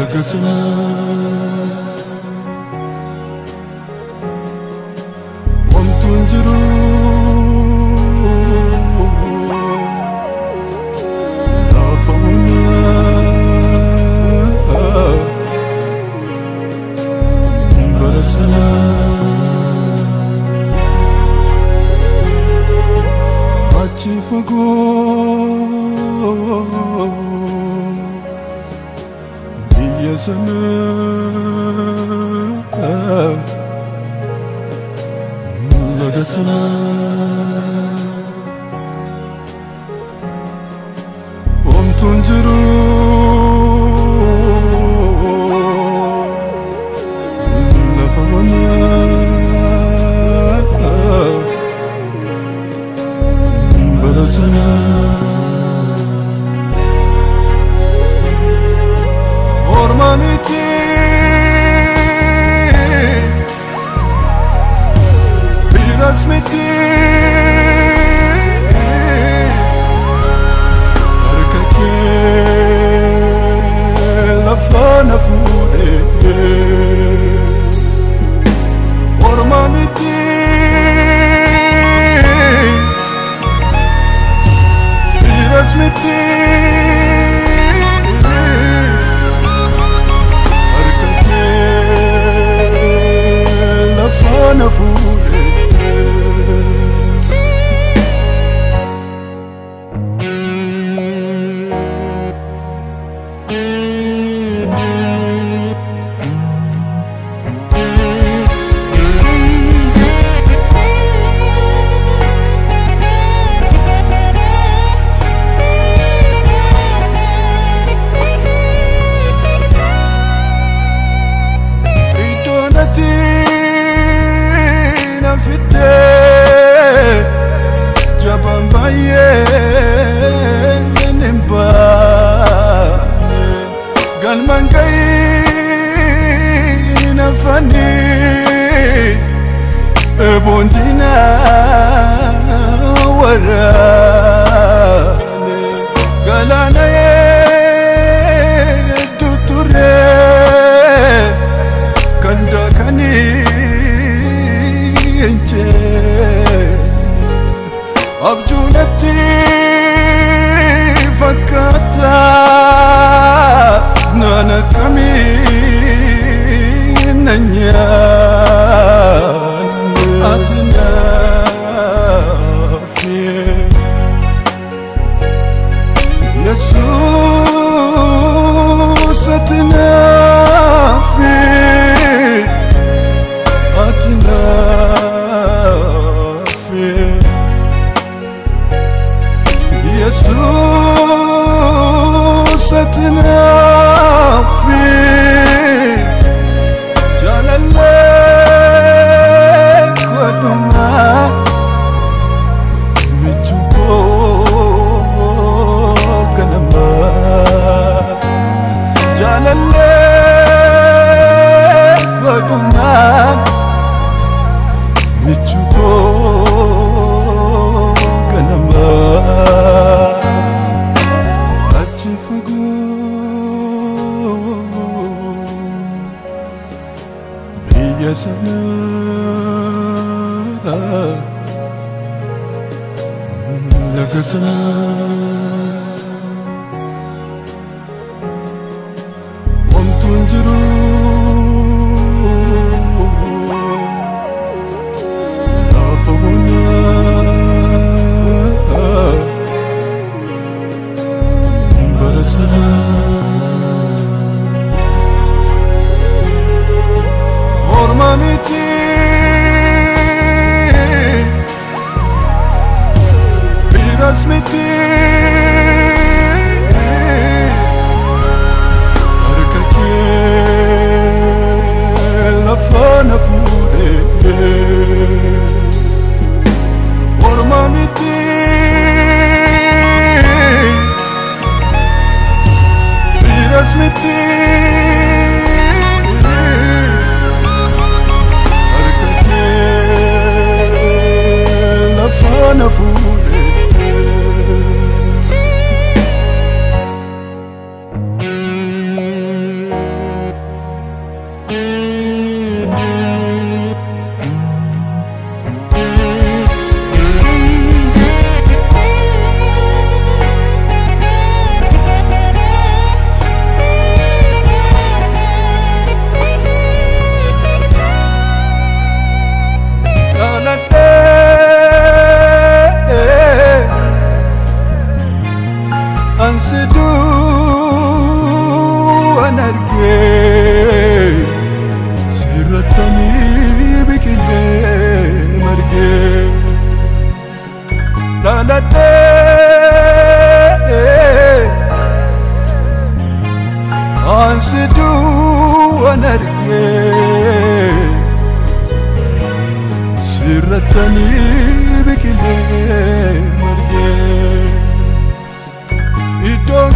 Yakasına تبكي فوقه دي يا لا ده yarasına Orman eti Bir asmetin بندنا وراه የስም ለክስም do Ansiduu an argee sirrattamii biqilee margee dhaladhee Ansiduu an argee sirrattanii biqilee margee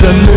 the moon